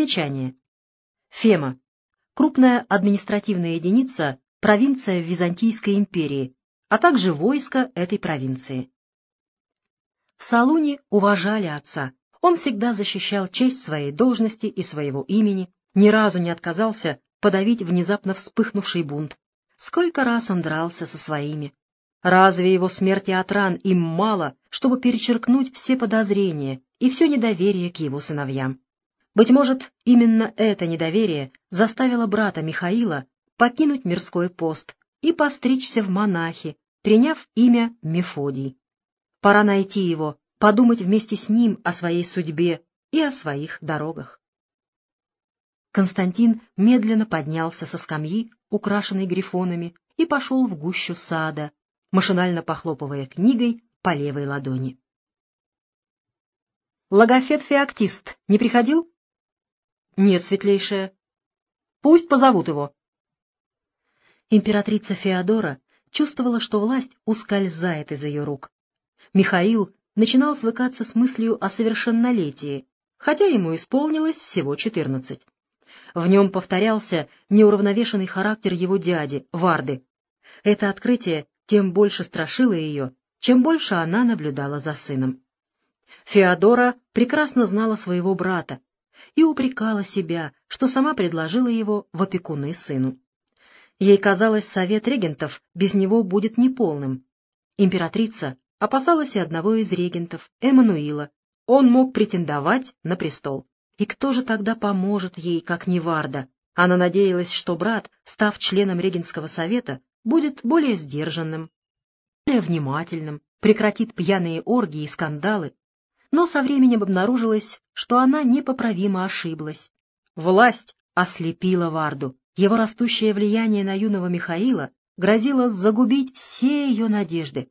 Примечание. Фема. Крупная административная единица, провинция Византийской империи, а также войско этой провинции. В Салуне уважали отца. Он всегда защищал честь своей должности и своего имени, ни разу не отказался подавить внезапно вспыхнувший бунт. Сколько раз он дрался со своими. Разве его смерти от ран им мало, чтобы перечеркнуть все подозрения и все недоверие к его сыновьям? Быть может, именно это недоверие заставило брата Михаила покинуть мирской пост и постричься в монахи, приняв имя Мефодий. Пора найти его, подумать вместе с ним о своей судьбе и о своих дорогах. Константин медленно поднялся со скамьи, украшенной грифонами, и пошел в гущу сада, машинально похлопывая книгой по левой ладони. «Логофет-феоктист не приходил?» «Нет, светлейшая». «Пусть позовут его». Императрица Феодора чувствовала, что власть ускользает из ее рук. Михаил начинал свыкаться с мыслью о совершеннолетии, хотя ему исполнилось всего четырнадцать. В нем повторялся неуравновешенный характер его дяди, Варды. Это открытие тем больше страшило ее, чем больше она наблюдала за сыном. Феодора прекрасно знала своего брата и упрекала себя, что сама предложила его в опекуны сыну. Ей казалось, совет регентов без него будет неполным. Императрица опасалась и одного из регентов, Эммануила. Он мог претендовать на престол. И кто же тогда поможет ей, как не Варда? Она надеялась, что брат, став членом регенского совета, будет более сдержанным, более внимательным, прекратит пьяные оргии и скандалы. Но со временем обнаружилось, что она непоправимо ошиблась. Власть ослепила Варду. Его растущее влияние на юного Михаила грозило загубить все ее надежды.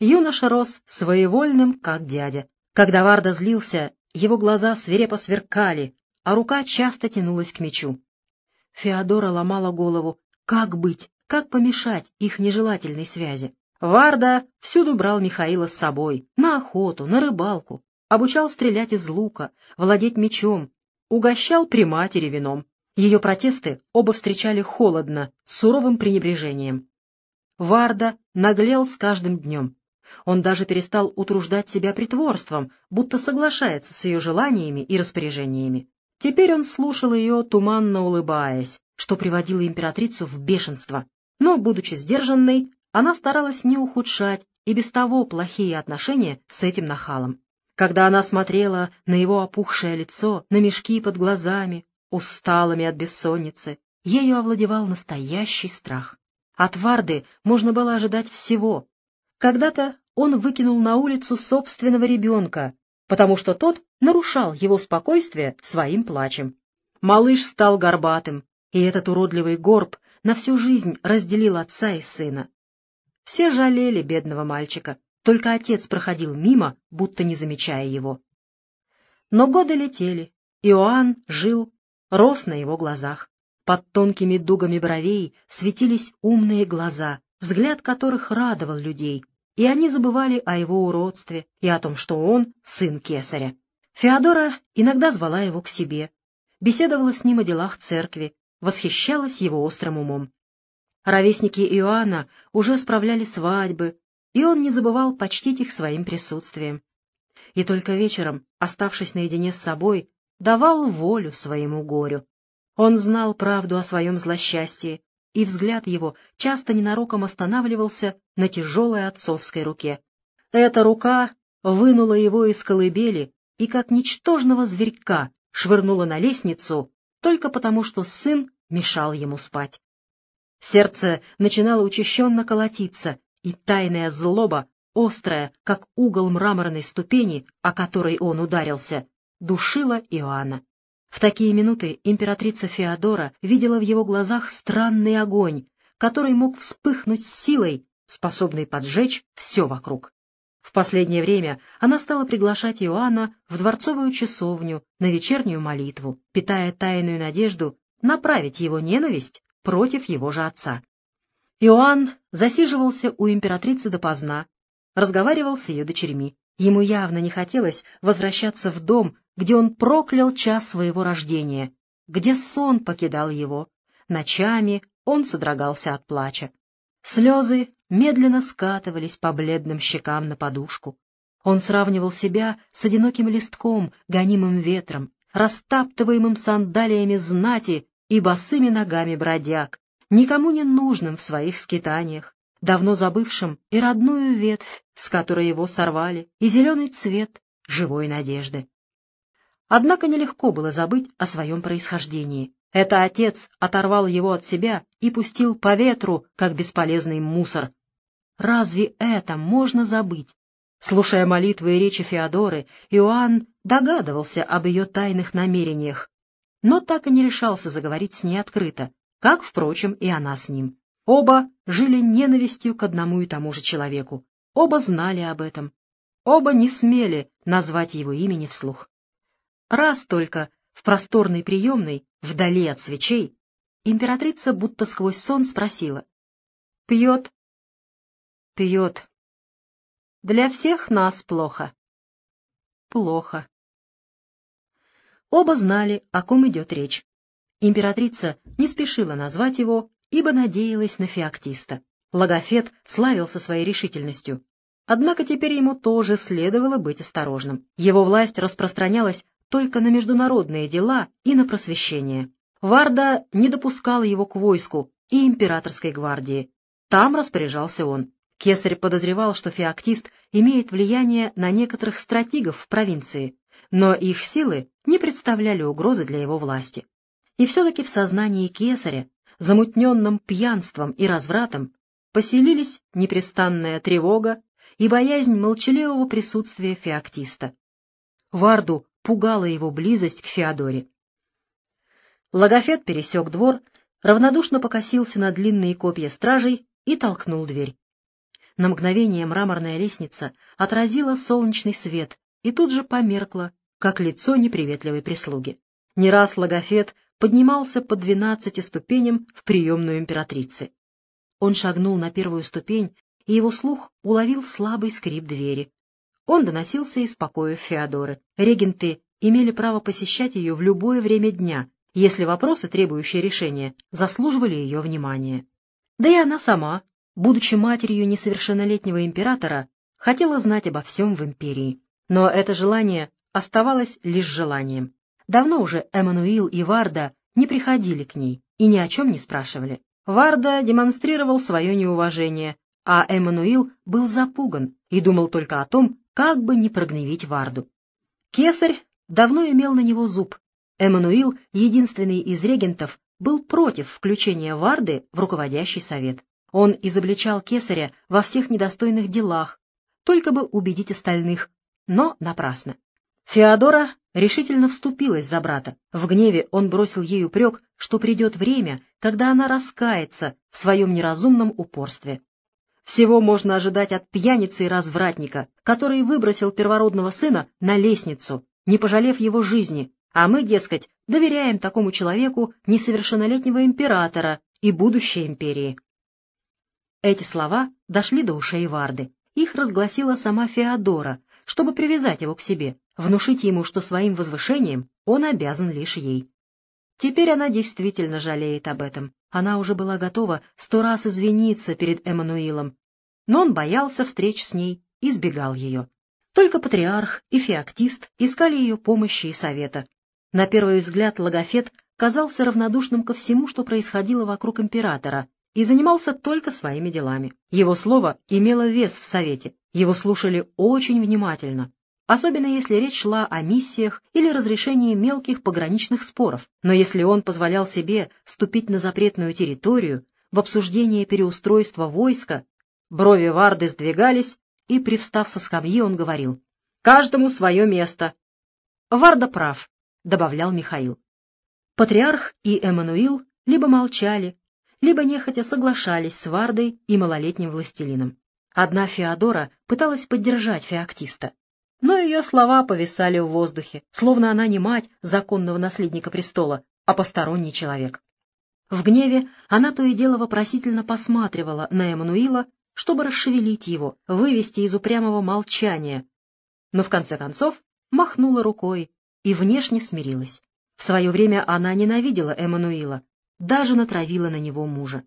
Юноша рос своевольным, как дядя. Когда Варда злился, его глаза свирепо сверкали, а рука часто тянулась к мечу. Феодора ломала голову. Как быть? Как помешать их нежелательной связи? Варда всюду брал Михаила с собой. На охоту, на рыбалку. Обучал стрелять из лука, владеть мечом. Угощал при матери вином. Ее протесты оба встречали холодно, с суровым пренебрежением. Варда наглел с каждым днем. Он даже перестал утруждать себя притворством, будто соглашается с ее желаниями и распоряжениями. Теперь он слушал ее, туманно улыбаясь, что приводило императрицу в бешенство. Но, будучи сдержанной, она старалась не ухудшать и без того плохие отношения с этим нахалом. Когда она смотрела на его опухшее лицо, на мешки под глазами, усталыми от бессонницы, ею овладевал настоящий страх. От Варды можно было ожидать всего, когда-то он выкинул на улицу собственного ребенка, потому что тот нарушал его спокойствие своим плачем. Малыш стал горбатым, и этот уродливый горб на всю жизнь разделил отца и сына. Все жалели бедного мальчика, только отец проходил мимо, будто не замечая его. Но годы летели, Иоанн жил, рос на его глазах. Под тонкими дугами бровей светились умные глаза, взгляд которых радовал людей, и они забывали о его уродстве и о том, что он сын кесаря. Феодора иногда звала его к себе, беседовала с ним о делах церкви, восхищалась его острым умом. Ровесники Иоанна уже справляли свадьбы, и он не забывал почтить их своим присутствием. И только вечером, оставшись наедине с собой, давал волю своему горю. Он знал правду о своем злосчастье и взгляд его часто ненароком останавливался на тяжелой отцовской руке. Эта рука вынула его из колыбели и, как ничтожного зверька, швырнула на лестницу только потому, что сын мешал ему спать. Сердце начинало учащенно колотиться, и тайная злоба, острая, как угол мраморной ступени, о которой он ударился, душила Иоанна. В такие минуты императрица Феодора видела в его глазах странный огонь, который мог вспыхнуть силой, способной поджечь все вокруг. В последнее время она стала приглашать Иоанна в дворцовую часовню на вечернюю молитву, питая тайную надежду направить его ненависть против его же отца. Иоанн засиживался у императрицы допоздна, разговаривал с ее дочерьми. Ему явно не хотелось возвращаться в дом, где он проклял час своего рождения, где сон покидал его. Ночами он содрогался от плача. Слезы медленно скатывались по бледным щекам на подушку. Он сравнивал себя с одиноким листком, гонимым ветром, растаптываемым сандалиями знати и босыми ногами бродяг, никому не нужным в своих скитаниях, давно забывшим и родную ветвь, с которой его сорвали, и зеленый цвет живой надежды. Однако нелегко было забыть о своем происхождении. Это отец оторвал его от себя и пустил по ветру, как бесполезный мусор. Разве это можно забыть? Слушая молитвы и речи Феодоры, Иоанн догадывался об ее тайных намерениях, но так и не решался заговорить с ней открыто, как, впрочем, и она с ним. Оба жили ненавистью к одному и тому же человеку. Оба знали об этом. Оба не смели назвать его имени вслух. Раз только в просторной приемной, вдали от свечей, императрица будто сквозь сон спросила. «Пьет?» «Пьет. Для всех нас плохо». «Плохо». Оба знали, о ком идет речь. Императрица не спешила назвать его, ибо надеялась на феоктиста. Логофет славился своей решительностью. Однако теперь ему тоже следовало быть осторожным. Его власть распространялась только на международные дела и на просвещение. Варда не допускала его к войску и императорской гвардии. Там распоряжался он. Кесарь подозревал, что феоктист имеет влияние на некоторых стратегов в провинции, но их силы не представляли угрозы для его власти. И все-таки в сознании кесаря, замутненном пьянством и развратом, поселились непрестанная тревога и боязнь молчаливого присутствия феоктиста. Варду пугала его близость к Феодоре. Логофет пересек двор, равнодушно покосился на длинные копья стражей и толкнул дверь. На мгновение мраморная лестница отразила солнечный свет и тут же померкла, как лицо неприветливой прислуги. Не раз Логофет поднимался по двенадцати ступеням в приемную императрицы. Он шагнул на первую ступень, и его слух уловил слабый скрип двери. Он доносился из покоев Феодоры. Регенты имели право посещать ее в любое время дня, если вопросы, требующие решения, заслуживали ее внимания. Да и она сама, будучи матерью несовершеннолетнего императора, хотела знать обо всем в империи. Но это желание оставалось лишь желанием. Давно уже Эммануил и Варда не приходили к ней и ни о чем не спрашивали. Варда демонстрировал свое неуважение, а Эммануил был запуган и думал только о том, как бы не прогневить Варду. Кесарь давно имел на него зуб. Эммануил, единственный из регентов, был против включения Варды в руководящий совет. Он изобличал кесаря во всех недостойных делах, только бы убедить остальных, но напрасно. Феодора решительно вступилась за брата. В гневе он бросил ей упрек, что придет время, когда она раскается в своем неразумном упорстве. Всего можно ожидать от пьяницы и развратника, который выбросил первородного сына на лестницу, не пожалев его жизни, а мы, дескать, доверяем такому человеку несовершеннолетнего императора и будущей империи. Эти слова дошли до ушей Варды. Их разгласила сама Феодора, чтобы привязать его к себе, внушить ему, что своим возвышением он обязан лишь ей. Теперь она действительно жалеет об этом. Она уже была готова сто раз извиниться перед Эммануилом, но он боялся встреч с ней, избегал ее. Только патриарх и феоктист искали ее помощи и совета. На первый взгляд Логофет казался равнодушным ко всему, что происходило вокруг императора, и занимался только своими делами. Его слово имело вес в Совете, его слушали очень внимательно, особенно если речь шла о миссиях или разрешении мелких пограничных споров. Но если он позволял себе ступить на запретную территорию, в обсуждение переустройства войска, брови Варды сдвигались, и, привстав со скамьи, он говорил, «Каждому свое место». «Варда прав», — добавлял Михаил. Патриарх и Эммануил либо молчали, либо нехотя соглашались с Вардой и малолетним властелином. Одна Феодора пыталась поддержать феоктиста, но ее слова повисали в воздухе, словно она не мать законного наследника престола, а посторонний человек. В гневе она то и дело вопросительно посматривала на Эммануила, чтобы расшевелить его, вывести из упрямого молчания, но в конце концов махнула рукой и внешне смирилась. В свое время она ненавидела Эммануила, даже натравила на него мужа.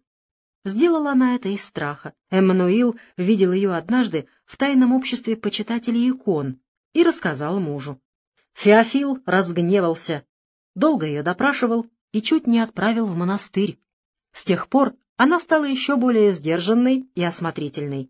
Сделала она это из страха. Эммануил видел ее однажды в тайном обществе почитателей икон и рассказал мужу. Феофил разгневался, долго ее допрашивал и чуть не отправил в монастырь. С тех пор она стала еще более сдержанной и осмотрительной.